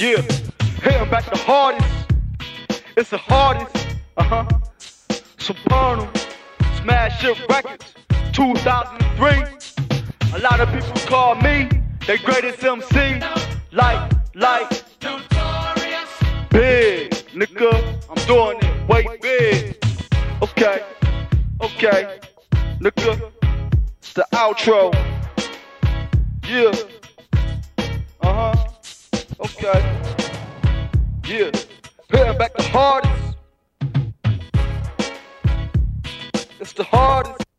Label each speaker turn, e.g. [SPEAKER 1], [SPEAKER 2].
[SPEAKER 1] Yeah, hitting back the hardest. It's the hardest. Uh huh. Supernal, Smash Hit Records, 2003. A lot of people call me the greatest MC. Like, like, big, nigga. I'm doing it way big. Okay, okay, nigga. It's the outro. Yeah cut. Yeah, paying back the hardest. It's the hardest.